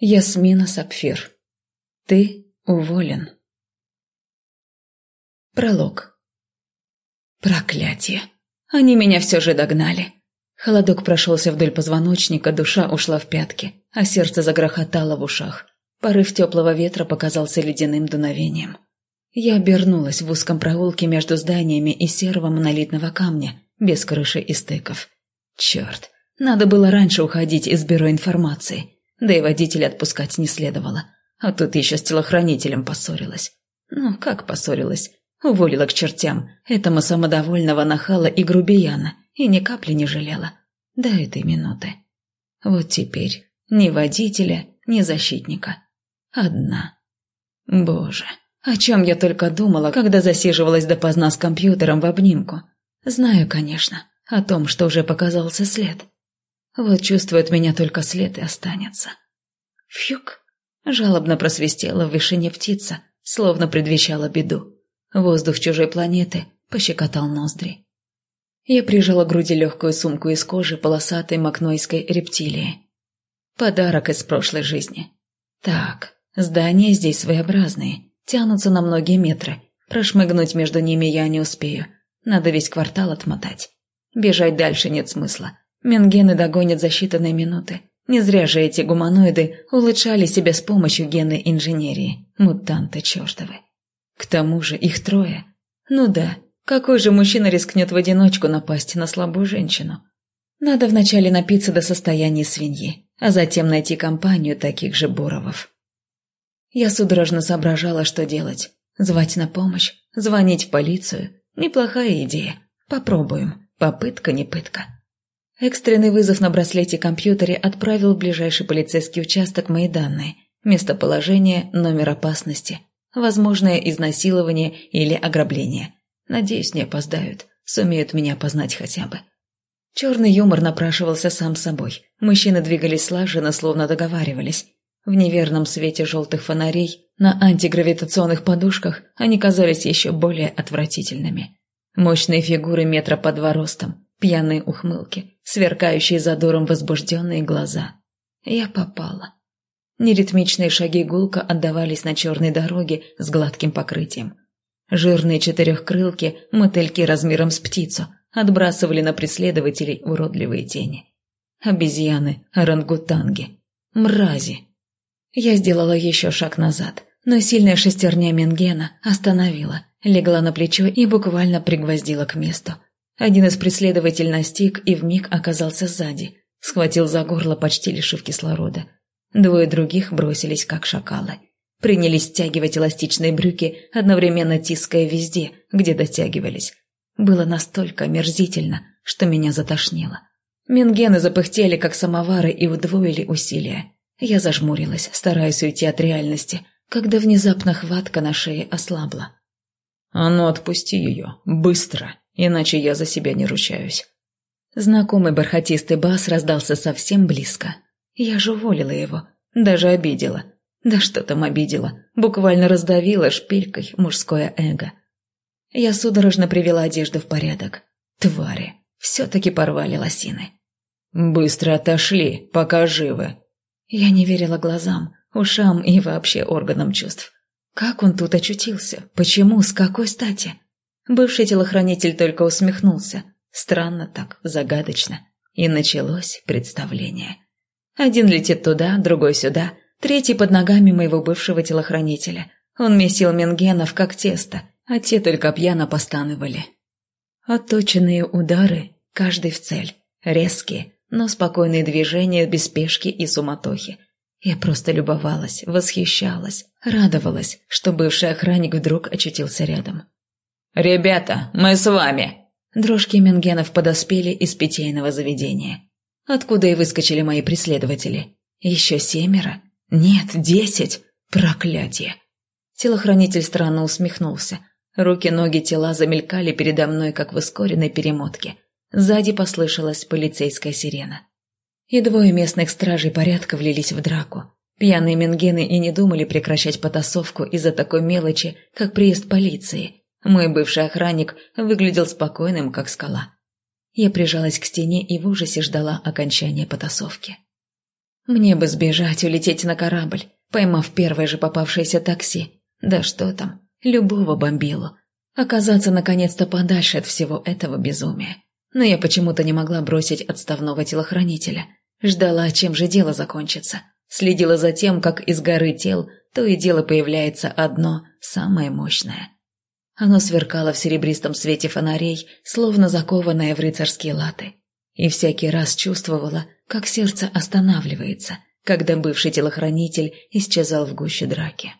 Ясмина Сапфир. Ты уволен. Пролог. Проклятие. Они меня все же догнали. Холодок прошелся вдоль позвоночника, душа ушла в пятки, а сердце загрохотало в ушах. Порыв теплого ветра показался ледяным дуновением. Я обернулась в узком проулке между зданиями и серого монолитного камня, без крыши и стыков. Черт, надо было раньше уходить из бюро информации, да и водителя отпускать не следовало. А тут еще с телохранителем поссорилась. Ну, как поссорилась? Уволила к чертям этому самодовольного нахала и грубияна, и ни капли не жалела. До этой минуты. Вот теперь ни водителя, ни защитника. Одна. Боже, о чем я только думала, когда засиживалась допоздна с компьютером в обнимку. Знаю, конечно, о том, что уже показался след. Вот чувствует меня только след и останется. Фьюк! Жалобно просвистела в вышине птица, словно предвещала беду. Воздух чужой планеты пощекотал ноздри. Я прижала к груди легкую сумку из кожи полосатой макнойской рептилии. Подарок из прошлой жизни. Так, здания здесь своеобразные, тянутся на многие метры. Прошмыгнуть между ними я не успею. Надо весь квартал отмотать. Бежать дальше нет смысла. Менгены догонят за считанные минуты. Не зря же эти гуманоиды улучшали себя с помощью генной инженерии. Мутанты чертовы. К тому же их трое. Ну да, какой же мужчина рискнет в одиночку напасть на слабую женщину? Надо вначале напиться до состояния свиньи, а затем найти компанию таких же Буровов. Я судорожно соображала, что делать. Звать на помощь, звонить в полицию. Неплохая идея. Попробуем. Попытка не пытка. Экстренный вызов на браслете-компьютере отправил в ближайший полицейский участок мои данные. Местоположение, номер опасности. Возможное изнасилование или ограбление. Надеюсь, не опоздают. Сумеют меня познать хотя бы. Черный юмор напрашивался сам собой. Мужчины двигались слаженно, словно договаривались. В неверном свете желтых фонарей на антигравитационных подушках они казались еще более отвратительными. Мощные фигуры метра по два ростом, пьяные ухмылки, сверкающие задором возбужденные глаза. Я попала. Неритмичные шаги гулко отдавались на черной дороге с гладким покрытием. Жирные четырехкрылки, мотыльки размером с птицу, отбрасывали на преследователей уродливые тени. Обезьяны, орангутанги, мрази. Я сделала еще шаг назад, но сильная шестерня Менгена остановила, легла на плечо и буквально пригвоздила к месту. Один из преследователей настиг и вмиг оказался сзади, схватил за горло, почти лишив кислорода. Двое других бросились, как шакалы принялись стягивать эластичные брюки, одновременно тиская везде, где дотягивались. Было настолько омерзительно, что меня затошнило. Мингены запыхтели, как самовары, и удвоили усилия. Я зажмурилась, стараясь уйти от реальности, когда внезапно хватка на шее ослабла. «А ну, отпусти ее, быстро, иначе я за себя не ручаюсь». Знакомый бархатистый бас раздался совсем близко. Я же уволила его, даже обидела – да что там обидела, буквально раздавила шпилькой мужское эго. Я судорожно привела одежду в порядок. Твари, все-таки порвали лосины. «Быстро отошли, пока живы». Я не верила глазам, ушам и вообще органам чувств. Как он тут очутился? Почему? С какой стати? Бывший телохранитель только усмехнулся. Странно так, загадочно. И началось представление. Один летит туда, другой сюда, третий под ногами моего бывшего телохранителя. Он месил менгенов, как тесто, а те только пьяно постанывали. Отточенные удары, каждый в цель, резкие, но спокойные движения без спешки и суматохи. Я просто любовалась, восхищалась, радовалась, что бывший охранник вдруг очутился рядом. «Ребята, мы с вами!» Дрожки Менгенов подоспели из питейного заведения. Откуда и выскочили мои преследователи? Еще семеро? «Нет, десять! Проклятие!» Телохранитель странно усмехнулся. Руки, ноги, тела замелькали передо мной, как в ускоренной перемотке. Сзади послышалась полицейская сирена. И двое местных стражей порядка влились в драку. Пьяные менгены и не думали прекращать потасовку из-за такой мелочи, как приезд полиции. Мой бывший охранник выглядел спокойным, как скала. Я прижалась к стене и в ужасе ждала окончания потасовки. Мне бы сбежать, улететь на корабль, поймав первое же попавшееся такси. Да что там, любого бомбилу. Оказаться наконец-то подальше от всего этого безумия. Но я почему-то не могла бросить отставного телохранителя. Ждала, чем же дело закончится. Следила за тем, как из горы тел то и дело появляется одно, самое мощное. Оно сверкало в серебристом свете фонарей, словно закованное в рыцарские латы. И всякий раз чувствовала, как сердце останавливается, когда бывший телохранитель исчезал в гуще драки.